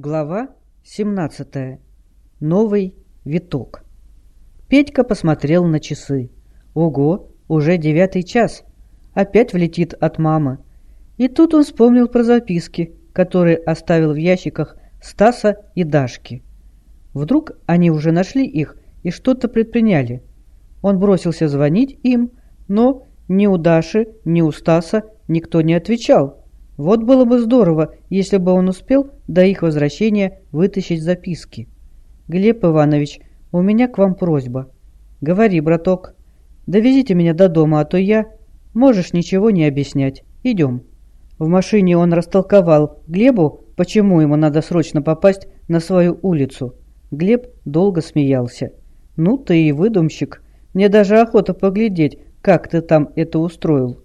Глава 17. Новый виток. Петька посмотрел на часы. Ого, уже девятый час. Опять влетит от мамы. И тут он вспомнил про записки, которые оставил в ящиках Стаса и Дашки. Вдруг они уже нашли их и что-то предприняли. Он бросился звонить им, но ни у Даши, ни у Стаса никто не отвечал. Вот было бы здорово, если бы он успел до их возвращения вытащить записки. «Глеб Иванович, у меня к вам просьба». «Говори, браток. Довезите меня до дома, а то я...» «Можешь ничего не объяснять. Идем». В машине он растолковал Глебу, почему ему надо срочно попасть на свою улицу. Глеб долго смеялся. «Ну ты и выдумщик. Мне даже охота поглядеть, как ты там это устроил».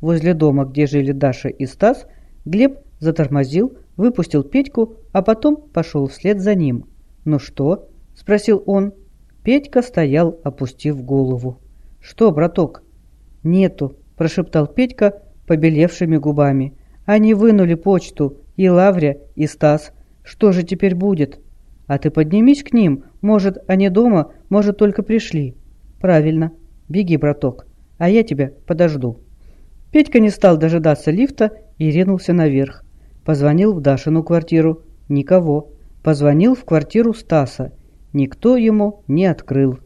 Возле дома, где жили Даша и Стас, Глеб затормозил, выпустил Петьку, а потом пошел вслед за ним. «Ну что?» – спросил он. Петька стоял, опустив голову. «Что, браток?» «Нету», – прошептал Петька побелевшими губами. «Они вынули почту, и Лавря, и Стас. Что же теперь будет?» «А ты поднимись к ним. Может, они дома, может, только пришли». «Правильно. Беги, браток, а я тебя подожду». Петька не стал дожидаться лифта и ринулся наверх. Позвонил в Дашину квартиру. Никого. Позвонил в квартиру Стаса. Никто ему не открыл.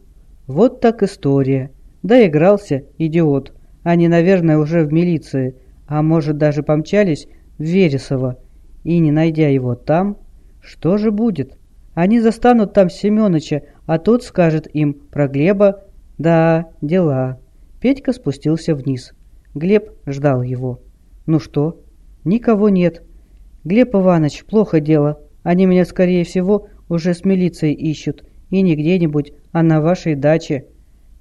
Вот так история. Доигрался, идиот. Они, наверное, уже в милиции, а может даже помчались в Вересово. И, не найдя его там, что же будет? Они застанут там Семёныча, а тот скажет им про Глеба. Да, дела. Петька спустился вниз. Глеб ждал его. «Ну что?» «Никого нет». «Глеб Иванович, плохо дело. Они меня, скорее всего, уже с милицией ищут. И не где-нибудь, а на вашей даче».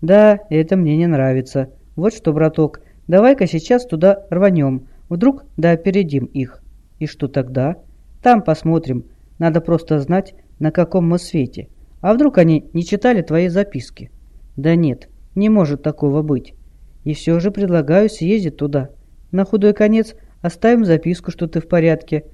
«Да, это мне не нравится. Вот что, браток, давай-ка сейчас туда рванем. Вдруг да опередим их». «И что тогда?» «Там посмотрим. Надо просто знать, на каком мы свете. А вдруг они не читали твои записки?» «Да нет, не может такого быть. И все же предлагаю съездить туда. На худой конец оставим записку, что ты в порядке,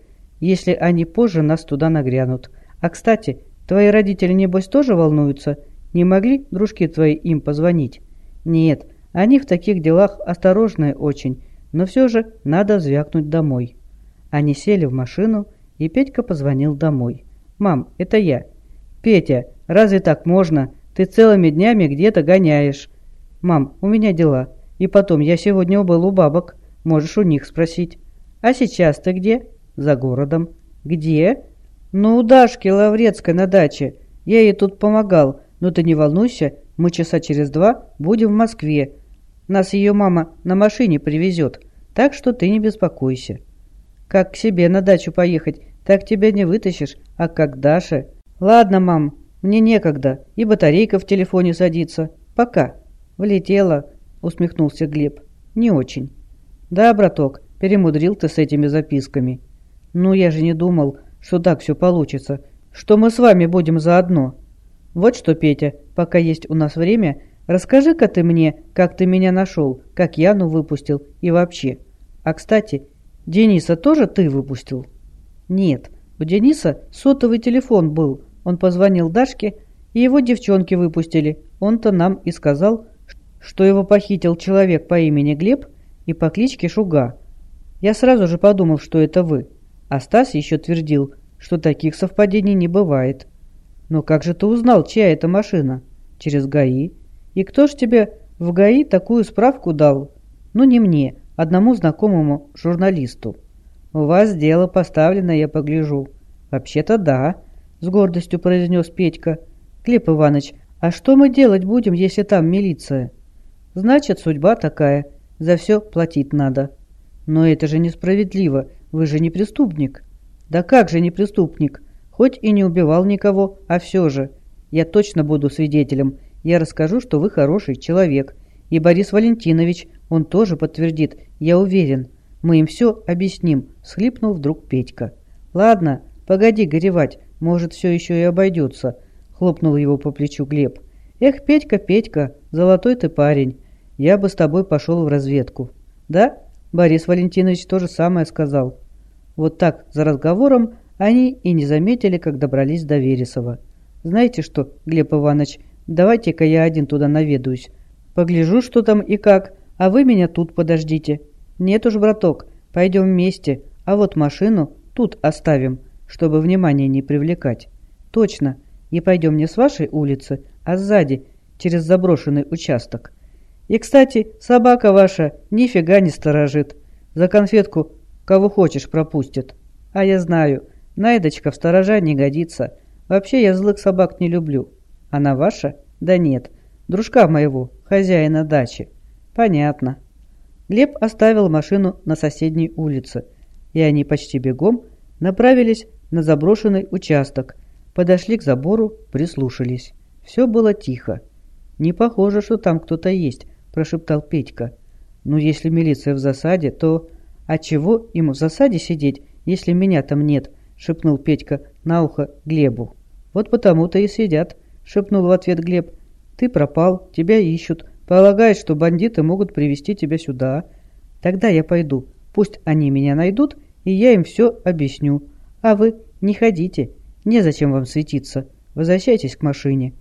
если они позже нас туда нагрянут. А, кстати, твои родители, небось, тоже волнуются? Не могли дружки твои им позвонить? Нет, они в таких делах осторожные очень, но все же надо звякнуть домой. Они сели в машину, и Петька позвонил домой. «Мам, это я». «Петя, разве так можно? Ты целыми днями где-то гоняешь». «Мам, у меня дела. И потом, я сегодня был у бабок. Можешь у них спросить. А сейчас ты где? За городом. Где? Ну, у Дашки Лаврецкой на даче. Я ей тут помогал. Но ты не волнуйся, мы часа через два будем в Москве. Нас ее мама на машине привезет. Так что ты не беспокойся. Как к себе на дачу поехать, так тебя не вытащишь, а как Даша. Ладно, мам, мне некогда, и батарейка в телефоне садится. Пока. Влетела усмехнулся Глеб. «Не очень». «Да, браток, перемудрил ты с этими записками». «Ну, я же не думал, что так все получится, что мы с вами будем заодно». «Вот что, Петя, пока есть у нас время, расскажи-ка ты мне, как ты меня нашел, как Яну выпустил и вообще. А, кстати, Дениса тоже ты выпустил?» «Нет, у Дениса сотовый телефон был, он позвонил Дашке, и его девчонки выпустили. Он-то нам и сказал, что его похитил человек по имени Глеб и по кличке Шуга. Я сразу же подумал, что это вы. А Стас еще твердил, что таких совпадений не бывает. Но как же ты узнал, чья это машина? Через ГАИ. И кто ж тебе в ГАИ такую справку дал? Ну не мне, одному знакомому журналисту. У вас дело поставлено, я погляжу. Вообще-то да, с гордостью произнес Петька. Клеп Иванович, а что мы делать будем, если там милиция? Значит, судьба такая. За все платить надо. Но это же несправедливо. Вы же не преступник. Да как же не преступник? Хоть и не убивал никого, а все же. Я точно буду свидетелем. Я расскажу, что вы хороший человек. И Борис Валентинович, он тоже подтвердит, я уверен. Мы им все объясним, схлипнул вдруг Петька. Ладно, погоди горевать, может, все еще и обойдется, хлопнул его по плечу Глеб. Эх, Петька, Петька, золотой ты парень я бы с тобой пошел в разведку. Да? Борис Валентинович то же самое сказал. Вот так, за разговором, Они и не заметили, как добрались до Вересова. «Знаете что, Глеб Иванович, давайте-ка я один туда наведаюсь. Погляжу, что там и как, а вы меня тут подождите». «Нет уж, браток, пойдем вместе, а вот машину тут оставим, чтобы внимание не привлекать». «Точно, и пойдем не с вашей улицы, а сзади, через заброшенный участок. И, кстати, собака ваша нифига не сторожит. За конфетку кого хочешь пропустит. А я знаю, Найдочка в сторожа не годится. Вообще я злых собак не люблю. Она ваша? Да нет. Дружка моего, хозяина дачи. Понятно. Глеб оставил машину на соседней улице, и они почти бегом направились на заброшенный участок, подошли к забору, прислушались. Все было тихо. «Не похоже, что там кто-то есть», – прошептал Петька. «Ну, если милиция в засаде, то...» «А чего им в засаде сидеть, если меня там нет?» – шепнул Петька на ухо Глебу. «Вот потому-то и сидят», – шепнул в ответ Глеб. «Ты пропал, тебя ищут, полагают, что бандиты могут привести тебя сюда. Тогда я пойду, пусть они меня найдут, и я им все объясню. А вы не ходите, незачем вам светиться, возвращайтесь к машине».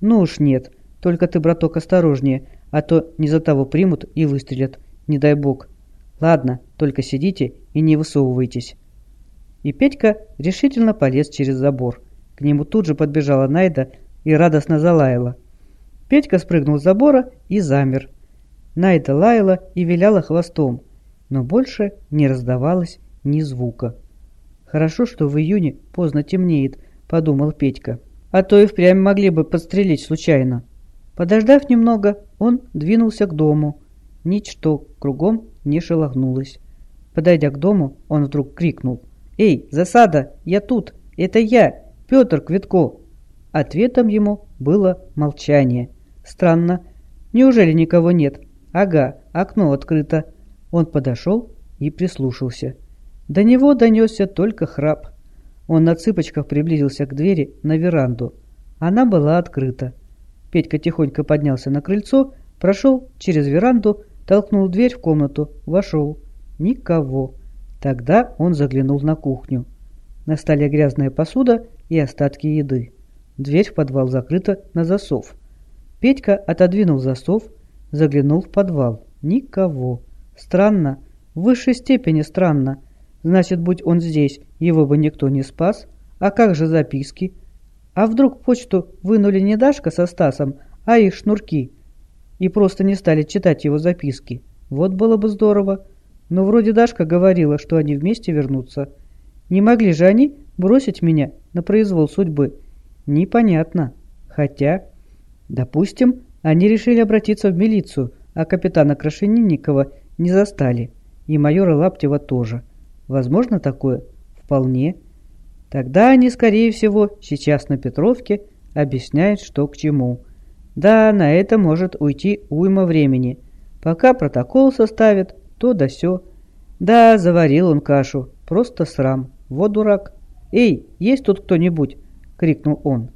«Ну уж нет, только ты, браток, осторожнее, а то не за того примут и выстрелят, не дай бог». «Ладно, только сидите и не высовывайтесь». И Петька решительно полез через забор. К нему тут же подбежала Найда и радостно залаяла. Петька спрыгнул с забора и замер. Найда лаяла и виляла хвостом, но больше не раздавалось ни звука. «Хорошо, что в июне поздно темнеет», — подумал Петька. «А то и впрямь могли бы подстрелить случайно». Подождав немного, он двинулся к дому. Ничто кругом не шелохнулось. Подойдя к дому, он вдруг крикнул. «Эй, засада! Я тут! Это я, Петр Квитко!» Ответом ему было молчание. Странно. Неужели никого нет? Ага, окно открыто. Он подошел и прислушался. До него донесся только храп. Он на цыпочках приблизился к двери на веранду. Она была открыта. Петька тихонько поднялся на крыльцо, прошел через веранду, толкнул дверь в комнату, вошел. Никого. Тогда он заглянул на кухню. На столе грязная посуда и остатки еды. Дверь в подвал закрыта на засов. Петька отодвинул засов, заглянул в подвал. Никого. Странно. В высшей степени странно. Значит, будь он здесь, его бы никто не спас. А как же записки? А вдруг почту вынули не Дашка со Стасом, а их шнурки? И просто не стали читать его записки. Вот было бы здорово. Но вроде Дашка говорила, что они вместе вернутся. Не могли же они бросить меня на произвол судьбы? Непонятно. Хотя, допустим, они решили обратиться в милицию, а капитана Крашенинникова не застали. И майора Лаптева тоже. Возможно такое? Вполне. Тогда они, скорее всего, сейчас на Петровке объясняют, что к чему. Да, на это может уйти уйма времени. Пока протокол составят, то да сё. Да, заварил он кашу, просто срам. Вот дурак. «Эй, есть тут кто-нибудь?» — крикнул он.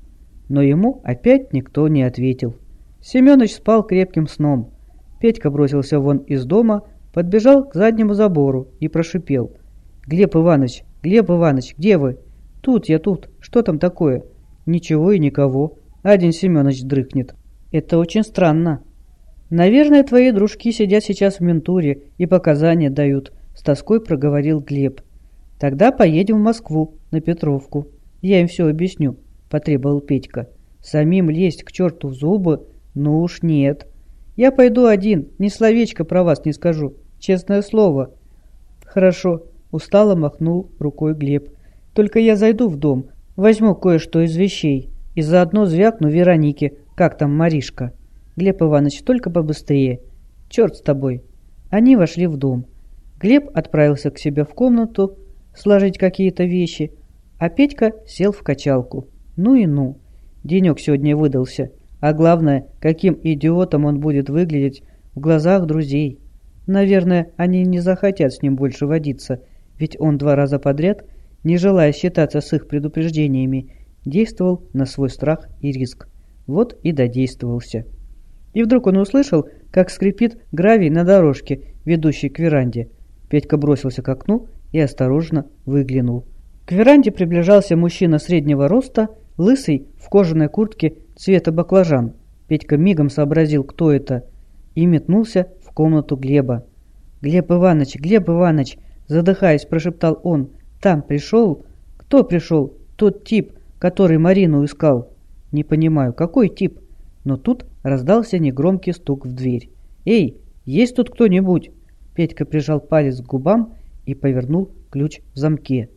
Но ему опять никто не ответил. Семёныч спал крепким сном. Петька бросился вон из дома, подбежал к заднему забору и прошипел. «Глеб Иванович, Глеб Иванович, где вы?» «Тут я тут. Что там такое?» «Ничего и никого. Один Семёныч дрыхнет». «Это очень странно». «Наверное, твои дружки сидят сейчас в ментуре и показания дают», — с тоской проговорил Глеб. «Тогда поедем в Москву, на Петровку. Я им все объясню», — потребовал Петька. «Самим лезть к черту в зубы? Ну уж нет. Я пойду один, ни словечко про вас не скажу. Честное слово». «Хорошо», — устало махнул рукой Глеб. «Только я зайду в дом, возьму кое-что из вещей и заодно звякну Веронике, как там Маришка». Глеб Иванович, только побыстрее. Черт с тобой. Они вошли в дом. Глеб отправился к себе в комнату сложить какие-то вещи, а Петька сел в качалку. Ну и ну. Денек сегодня выдался. А главное, каким идиотом он будет выглядеть в глазах друзей. Наверное, они не захотят с ним больше водиться, ведь он два раза подряд, не желая считаться с их предупреждениями, действовал на свой страх и риск. Вот и додействовался. И вдруг он услышал, как скрипит гравий на дорожке, ведущей к веранде. Петька бросился к окну и осторожно выглянул. К веранде приближался мужчина среднего роста, лысый, в кожаной куртке цвета баклажан. Петька мигом сообразил, кто это, и метнулся в комнату Глеба. «Глеб Иванович, Глеб Иванович!» Задыхаясь, прошептал он. «Там пришел? Кто пришел? Тот тип, который Марину искал». «Не понимаю, какой тип?» Но тут раздался негромкий стук в дверь. «Эй, есть тут кто-нибудь?» Петька прижал палец к губам и повернул ключ в замке.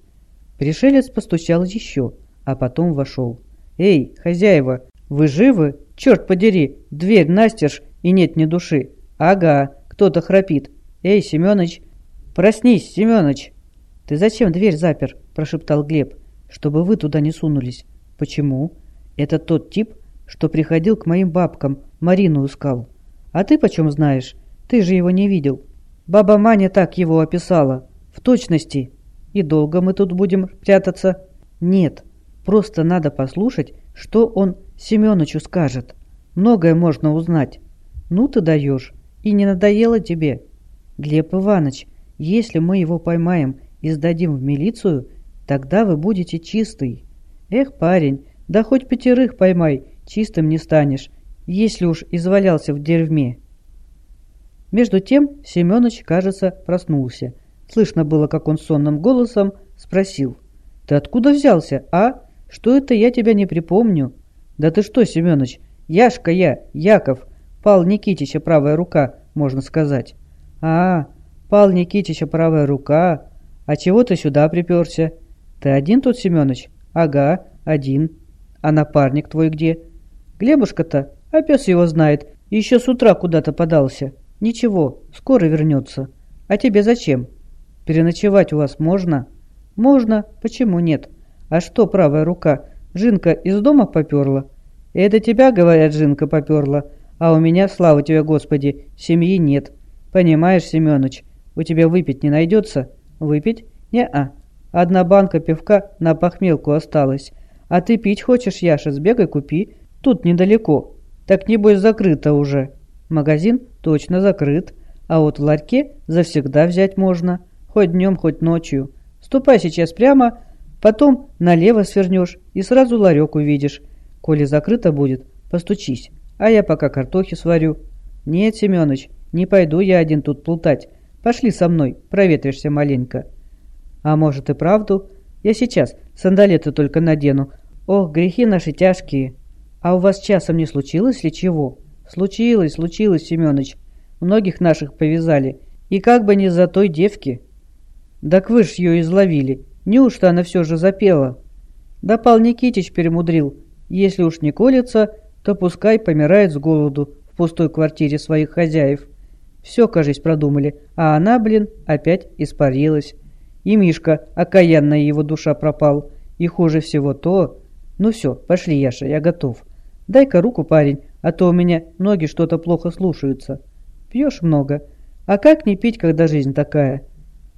Пришелец постучал еще, а потом вошел. «Эй, хозяева, вы живы? Черт подери, дверь настежь и нет ни души. Ага, кто-то храпит. Эй, Семёныч, проснись, Семёныч!» «Ты зачем дверь запер?» – прошептал Глеб. «Чтобы вы туда не сунулись». «Почему?» «Это тот тип, что приходил к моим бабкам, Марину искал. А ты почем знаешь? Ты же его не видел. Баба Маня так его описала. В точности. И долго мы тут будем прятаться? Нет. Просто надо послушать, что он Семёнычу скажет. Многое можно узнать. Ну ты даешь. И не надоело тебе? Глеб Иванович, если мы его поймаем и сдадим в милицию, тогда вы будете чистый. Эх, парень, да хоть пятерых поймай, чистым не станешь, если уж извалялся в дерьме. Между тем Семёныч, кажется, проснулся. Слышно было, как он сонным голосом спросил. «Ты откуда взялся, а? Что это я тебя не припомню?» «Да ты что, Семёныч, Яшка я, Яков, Пал Никитича правая рука, можно сказать». «А, Пал Никитича правая рука. А чего ты сюда приперся? Ты один тут, Семёныч?» «Ага, один. А напарник твой где?» «Глебушка-то, а пес его знает, еще с утра куда-то подался». «Ничего, скоро вернется. А тебе зачем? Переночевать у вас можно?» «Можно. Почему нет? А что правая рука? Жинка из дома поперла?» «Это тебя, говорят, Жинка поперла, а у меня, слава тебе, Господи, семьи нет. Понимаешь, Семёныч, у тебя выпить не найдется?» «Выпить? Не-а. Одна банка пивка на похмелку осталась. А ты пить хочешь, Яша, сбегай купи. Тут недалеко. Так небось закрыто уже». Магазин точно закрыт, а вот в ларьке завсегда взять можно, хоть днем, хоть ночью. Ступай сейчас прямо, потом налево свернешь и сразу ларек увидишь. Коли закрыто будет, постучись, а я пока картохи сварю. Нет, Семёныч, не пойду я один тут плутать. Пошли со мной, проветришься маленько. А может и правду? Я сейчас сандалеты только надену. Ох, грехи наши тяжкие. А у вас часом не случилось ли чего?» «Случилось, случилось, Семёныч. Многих наших повязали. И как бы не за той девки». «Так вы ж ее изловили. Неужто она все же запела?» «Да Пал Никитич перемудрил. Если уж не колется, то пускай помирает с голоду в пустой квартире своих хозяев. Все, кажись, продумали, а она, блин, опять испарилась. И Мишка, окаянная его душа пропал. И хуже всего то... Ну все, пошли, Яша, я готов. Дай-ка руку, парень, а то у меня ноги что-то плохо слушаются. Пьешь много. А как не пить, когда жизнь такая?»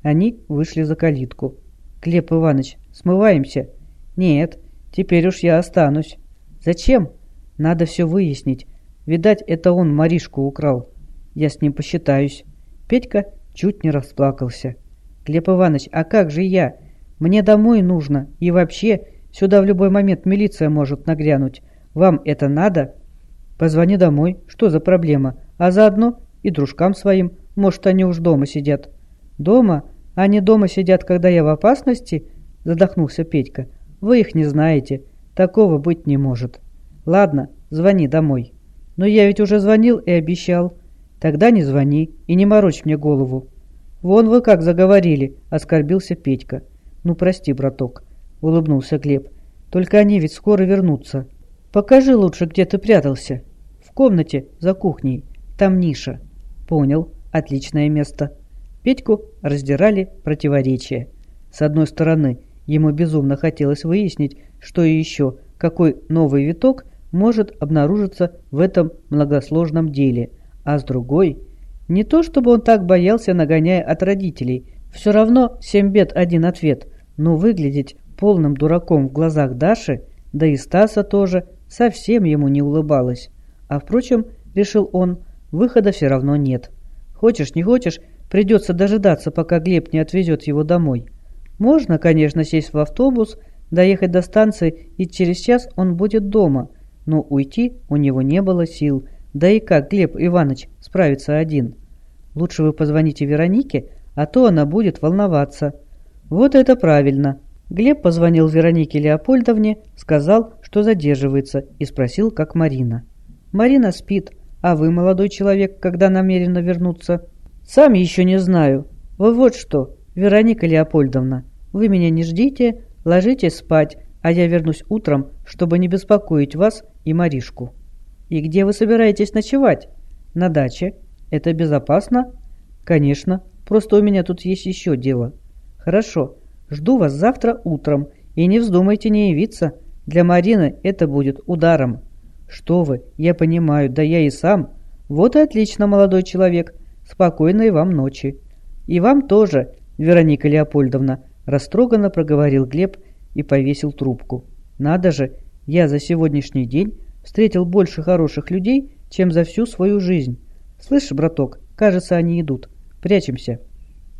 Они вышли за калитку. «Глеб Иванович, смываемся?» «Нет, теперь уж я останусь». «Зачем?» «Надо все выяснить. Видать, это он Маришку украл. Я с ним посчитаюсь». Петька чуть не расплакался. «Глеб Иванович, а как же я? Мне домой нужно. И вообще, сюда в любой момент милиция может нагрянуть. Вам это надо?» Позвони домой, что за проблема, а заодно и дружкам своим, может, они уж дома сидят». «Дома? Они дома сидят, когда я в опасности?» – задохнулся Петька. «Вы их не знаете. Такого быть не может. Ладно, звони домой». «Но я ведь уже звонил и обещал». «Тогда не звони и не морочь мне голову». «Вон вы как заговорили», – оскорбился Петька. «Ну, прости, браток», – улыбнулся Глеб. «Только они ведь скоро вернутся». «Покажи лучше, где ты прятался». «В комнате, за кухней. Там ниша». «Понял. Отличное место». Петьку раздирали противоречия. С одной стороны, ему безумно хотелось выяснить, что и еще, какой новый виток может обнаружиться в этом многосложном деле, а с другой, не то чтобы он так боялся, нагоняя от родителей, все равно семь бед один ответ, но выглядеть полным дураком в глазах Даши, да и Стаса тоже, совсем ему не улыбалась. А впрочем, решил он, выхода все равно нет. Хочешь, не хочешь, придется дожидаться, пока Глеб не отвезет его домой. Можно, конечно, сесть в автобус, доехать до станции, и через час он будет дома, но уйти у него не было сил. Да и как Глеб Иванович справится один? Лучше вы позвоните Веронике, а то она будет волноваться. Вот это правильно. Глеб позвонил Веронике Леопольдовне, сказал, что задерживается, и спросил, как Марина. Марина спит, а вы, молодой человек, когда намерены вернуться? Сам еще не знаю. Вы вот что, Вероника Леопольдовна, вы меня не ждите, ложитесь спать, а я вернусь утром, чтобы не беспокоить вас и Маришку. И где вы собираетесь ночевать? На даче. Это безопасно? Конечно, просто у меня тут есть еще дело. Хорошо, жду вас завтра утром, и не вздумайте не явиться. Для Марины это будет ударом. Что вы, я понимаю, да я и сам. Вот и отлично, молодой человек. Спокойной вам ночи. И вам тоже, Вероника Леопольдовна, растроганно проговорил Глеб и повесил трубку. Надо же, я за сегодняшний день встретил больше хороших людей, чем за всю свою жизнь. Слышь, браток, кажется, они идут. Прячемся.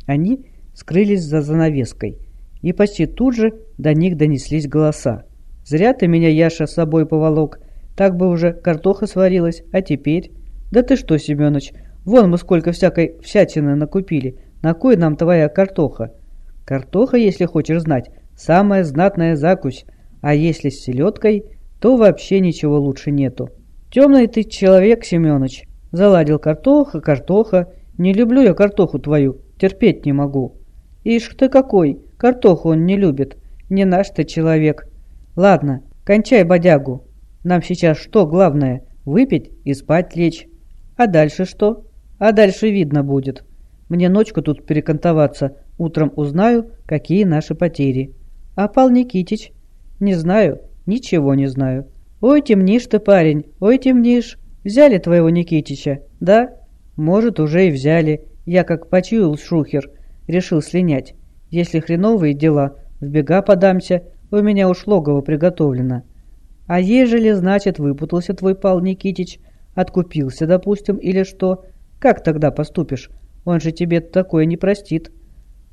Они скрылись за занавеской, и почти тут же до них донеслись голоса. «Зря ты меня, Яша, с собой поволок. Так бы уже картоха сварилась, а теперь...» «Да ты что, Семёныч, вон мы сколько всякой всятины накупили. На кой нам твоя картоха? Картоха, если хочешь знать, самая знатная закусь, а если с селедкой, то вообще ничего лучше нету. Темный ты человек, Семёныч. Заладил картоха, картоха. Не люблю я картоху твою, терпеть не могу. Ишь ты какой, картоху он не любит. Не наш ты человек. Ладно, кончай бодягу. Нам сейчас что главное? Выпить и спать лечь. А дальше что? А дальше видно будет. Мне ночку тут перекантоваться. Утром узнаю, какие наши потери. А Пал Никитич? Не знаю, ничего не знаю. Ой, темнишь ты, парень, ой, темнишь. Взяли твоего Никитича, да? Может, уже и взяли. Я как почуял шухер, решил слинять. Если хреновые дела, в бега подамся, у меня уж логово приготовлено. А ежели, значит, выпутался твой Пал Никитич, откупился, допустим, или что, как тогда поступишь? Он же тебе такое не простит.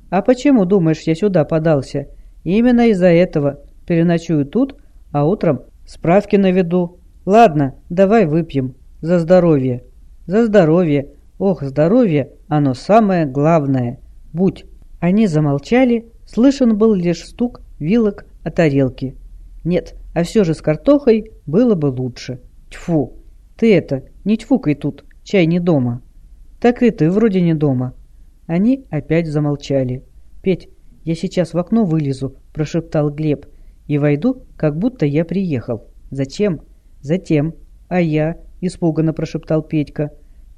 А почему, думаешь, я сюда подался? Именно из-за этого. Переночую тут, а утром справки наведу. Ладно, давай выпьем. За здоровье. За здоровье. Ох, здоровье, оно самое главное. Будь. Они замолчали, слышен был лишь стук вилок о тарелке. Нет, а все же с картохой было бы лучше. Тьфу, ты это, не тьфукай тут, чай не дома. «Так и ты вроде не дома». Они опять замолчали. «Петь, я сейчас в окно вылезу», – прошептал Глеб. «И войду, как будто я приехал». «Зачем?» «Затем». «А я?» – испуганно прошептал Петька.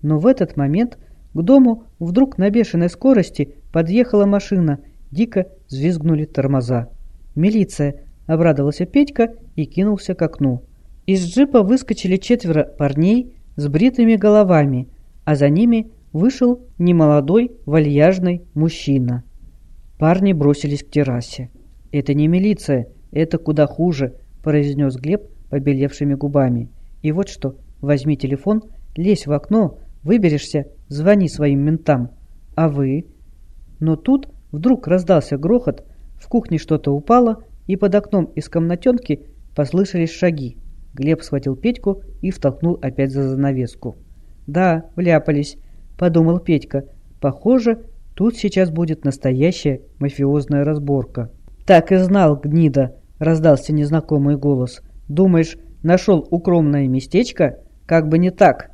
Но в этот момент к дому вдруг на бешеной скорости подъехала машина. Дико взвизгнули тормоза. «Милиция!» – обрадовался Петька и кинулся к окну. Из джипа выскочили четверо парней с бритыми головами – а за ними вышел немолодой вальяжный мужчина. Парни бросились к террасе. «Это не милиция, это куда хуже», – произнес Глеб побелевшими губами. «И вот что, возьми телефон, лезь в окно, выберешься, звони своим ментам. А вы?» Но тут вдруг раздался грохот, в кухне что-то упало, и под окном из комнатенки послышались шаги. Глеб схватил Петьку и втолкнул опять за занавеску. «Да, вляпались», — подумал Петька. «Похоже, тут сейчас будет настоящая мафиозная разборка». «Так и знал, гнида», — раздался незнакомый голос. «Думаешь, нашел укромное местечко? Как бы не так».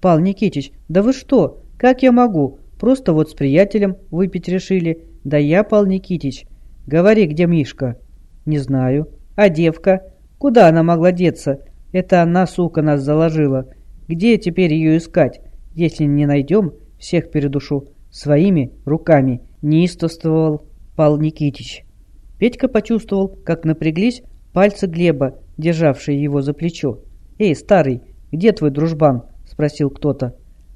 «Пал Никитич, да вы что? Как я могу? Просто вот с приятелем выпить решили. Да я, Пал Никитич. Говори, где Мишка?» «Не знаю. А девка? Куда она могла деться? Это она, сука, нас заложила. Где теперь ее искать? Если не найдем, всех передушу. Своими руками неистовствовал Пал Никитич. Петька почувствовал, как напряглись пальцы Глеба, державшие его за плечо. «Эй, старый, где твой дружбан?» – спросил кто-то.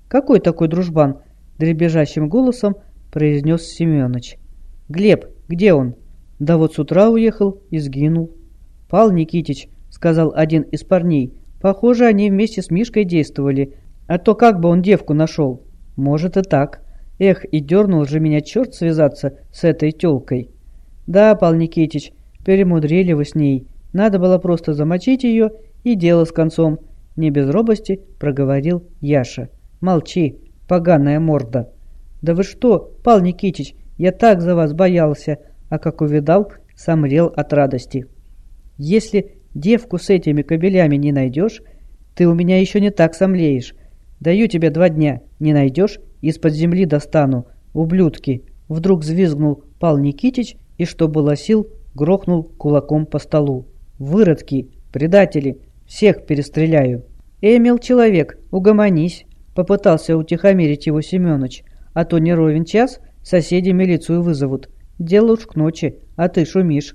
«Какой такой дружбан?» – дребезжащим голосом произнес Семенович. «Глеб, где он?» «Да вот с утра уехал и сгинул». «Пал Никитич», – сказал один из парней, Похоже, они вместе с Мишкой действовали, а то как бы он девку нашел? Может и так. Эх, и дернул же меня черт связаться с этой тёлкой. «Да, Пал Никитич, перемудрили вы с ней. Надо было просто замочить ее и дело с концом», — не без робости проговорил Яша. «Молчи, поганая морда». «Да вы что, Пал Никитич, я так за вас боялся, а как увидал, сомрел от радости. Если девку с этими кобелями не найдешь, ты у меня еще не так сомлеешь. Даю тебе два дня, не найдешь, из-под земли достану. Ублюдки!» Вдруг взвизгнул Пал Никитич и, что было сил, грохнул кулаком по столу. «Выродки! Предатели! Всех перестреляю!» «Эмил, человек, угомонись!» Попытался утихомирить его Семёныч. «А то не ровен час, соседи милицию вызовут. Дело уж к ночи, а ты шумишь».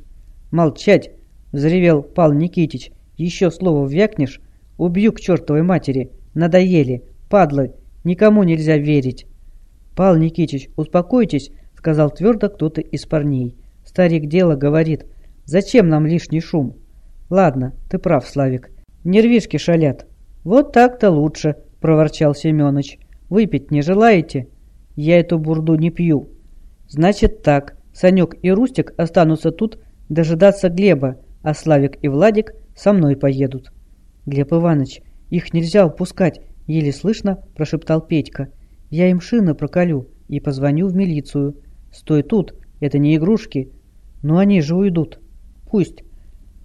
«Молчать!» — взревел Пал Никитич. «Еще слово вякнешь, убью к чертовой матери. Надоели, падлы, никому нельзя верить». «Пал Никитич, успокойтесь», — сказал твердо кто-то из парней. Старик дело говорит. «Зачем нам лишний шум?» «Ладно, ты прав, Славик. Нервишки шалят». «Вот так-то лучше», — проворчал Семёныч. «Выпить не желаете?» «Я эту бурду не пью». «Значит так. Санек и Рустик останутся тут дожидаться Глеба, а Славик и Владик со мной поедут». «Глеб Иванович, их нельзя упускать», — еле слышно прошептал Петька. «Я им шины проколю и позвоню в милицию. Стой тут, это не игрушки. Но они же уйдут. Пусть».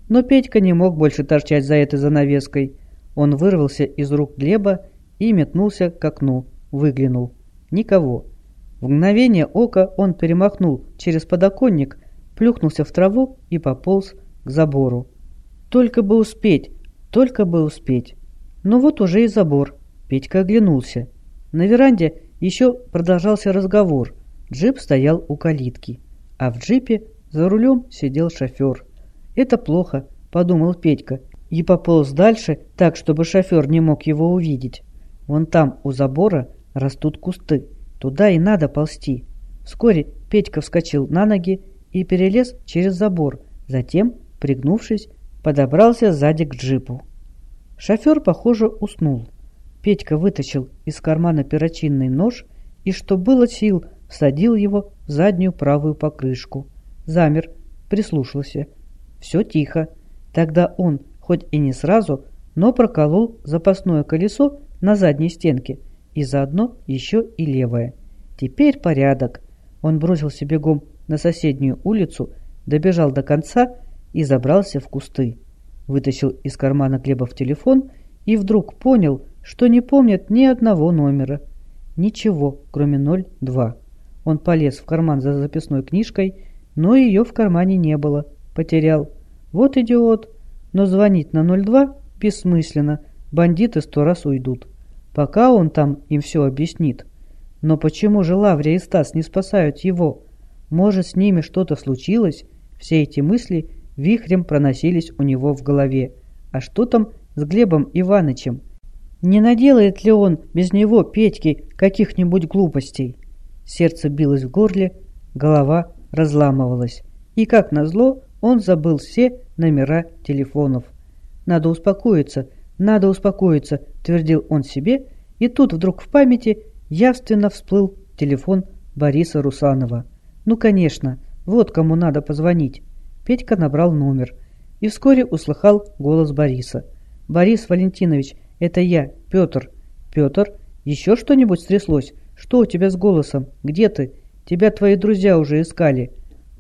Но Петька не мог больше торчать за этой занавеской. Он вырвался из рук Глеба и метнулся к окну, выглянул. Никого. В мгновение ока он перемахнул через подоконник, плюхнулся в траву и пополз к забору. Только бы успеть, только бы успеть. Но вот уже и забор. Петька оглянулся. На веранде еще продолжался разговор. Джип стоял у калитки, а в джипе за рулем сидел шофер. «Это плохо», — подумал Петька, и пополз дальше так, чтобы шофер не мог его увидеть. Вон там, у забора, растут кусты. Туда и надо ползти. Вскоре Петька вскочил на ноги и перелез через забор. Затем, пригнувшись, подобрался сзади к джипу. Шофер, похоже, уснул. Петька вытащил из кармана перочинный нож и, что было сил, всадил его в заднюю правую покрышку. Замер, прислушался. Все тихо. Тогда он, хоть и не сразу, но проколол запасное колесо на задней стенке – и заодно еще и левая. Теперь порядок. Он бросился бегом на соседнюю улицу, добежал до конца и забрался в кусты. Вытащил из кармана Глебов телефон и вдруг понял, что не помнит ни одного номера. Ничего, кроме 02. Он полез в карман за записной книжкой, но ее в кармане не было. Потерял. Вот идиот. Но звонить на 02 бессмысленно. Бандиты сто раз уйдут пока он там им все объяснит. Но почему же Лаврия и Стас не спасают его? Может, с ними что-то случилось? Все эти мысли вихрем проносились у него в голове. А что там с Глебом Иванычем? Не наделает ли он без него, Петьки, каких-нибудь глупостей? Сердце билось в горле, голова разламывалась. И, как назло, он забыл все номера телефонов. Надо успокоиться, надо успокоиться, твердил он себе, и тут вдруг в памяти явственно всплыл телефон Бориса Русанова. Ну, конечно, вот кому надо позвонить. Петька набрал номер и вскоре услыхал голос Бориса. «Борис Валентинович, это я, Петр». «Петр, еще что-нибудь стряслось? Что у тебя с голосом? Где ты? Тебя твои друзья уже искали».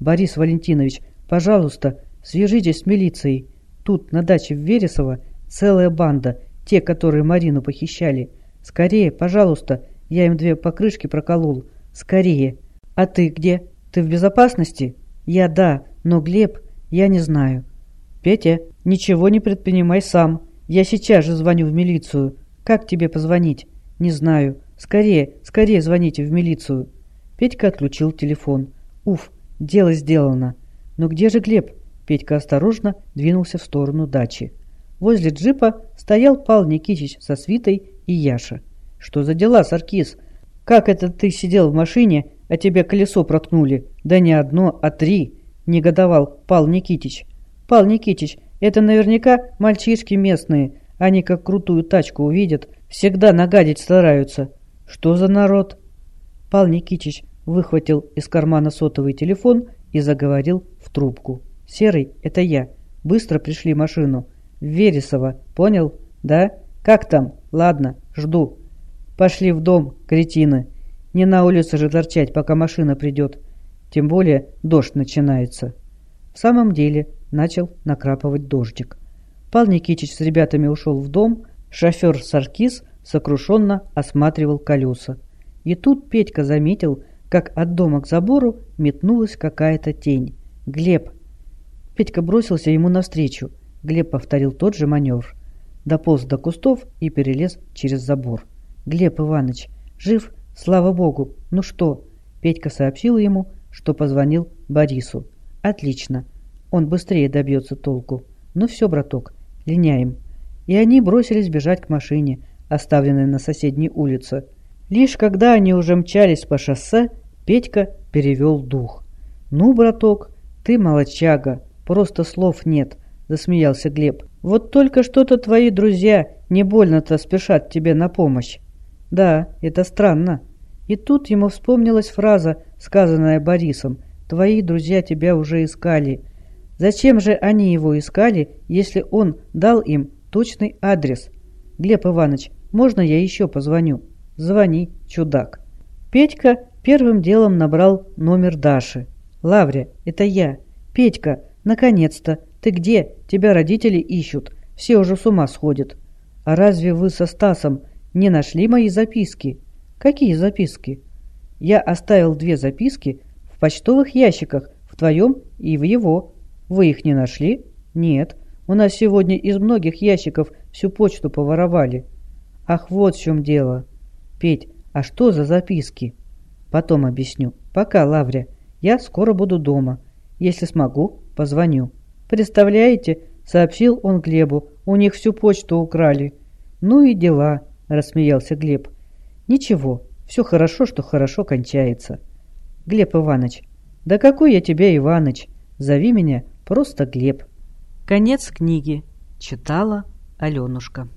«Борис Валентинович, пожалуйста, свяжитесь с милицией. Тут, на даче в Вересово, целая банда – те, которые Марину похищали. Скорее, пожалуйста, я им две покрышки проколол. Скорее. А ты где? Ты в безопасности? Я да, но Глеб, я не знаю. Петя, ничего не предпринимай сам. Я сейчас же звоню в милицию. Как тебе позвонить? Не знаю. Скорее, скорее звоните в милицию. Петька отключил телефон. Уф, дело сделано. Но где же Глеб? Петька осторожно двинулся в сторону дачи. Возле джипа стоял Пал Никитич со свитой и Яша. «Что за дела, Саркис? Как это ты сидел в машине, а тебе колесо проткнули? Да не одно, а три!» – негодовал Пал Никитич. «Пал Никитич, это наверняка мальчишки местные. Они как крутую тачку увидят, всегда нагадить стараются. Что за народ?» Пал Никитич выхватил из кармана сотовый телефон и заговорил в трубку. «Серый, это я. Быстро пришли машину. В Вересово, понял? Да? Как там? Ладно, жду. Пошли в дом, кретины. Не на улице же торчать, пока машина придет. Тем более дождь начинается». В самом деле начал накрапывать дождик. Пал Никитич с ребятами ушел в дом, шофер Саркис сокрушенно осматривал колеса. И тут Петька заметил, как от дома к забору метнулась какая-то тень. «Глеб!» Петька бросился ему навстречу. Глеб повторил тот же маневр. Дополз до кустов и перелез через забор. «Глеб Иванович, жив? Слава богу! Ну что?» Петька сообщил ему, что позвонил Борису. «Отлично. Он быстрее добьется толку. Ну все, браток, линяем». И они бросились бежать к машине, оставленной на соседней улице. Лишь когда они уже мчались по шоссе, Петька перевел дух. «Ну, браток, ты молочага, просто слов нет», – засмеялся Глеб. «Вот только что-то твои друзья не больно-то спешат тебе на помощь». «Да, это странно». И тут ему вспомнилась фраза, сказанная Борисом – Твои друзья тебя уже искали. Зачем же они его искали, если он дал им точный адрес? Глеб Иванович, можно я еще позвоню? Звони, чудак. Петька первым делом набрал номер Даши. «Лавря, это я. Петька, наконец-то. Ты где? Тебя родители ищут. Все уже с ума сходят. А разве вы со Стасом не нашли мои записки?» «Какие записки?» «Я оставил две записки почтовых ящиках, в твоем и в его. Вы их не нашли? Нет. У нас сегодня из многих ящиков всю почту поворовали. Ах, вот в чем дело. Петь, а что за записки? Потом объясню. Пока, Лавря. Я скоро буду дома. Если смогу, позвоню. Представляете, сообщил он Глебу, у них всю почту украли. Ну и дела, рассмеялся Глеб. Ничего, все хорошо, что хорошо кончается. Глеб Иванович. Да какой я тебе Иваныч? Зови меня просто Глеб. Конец книги. Читала Аленушка.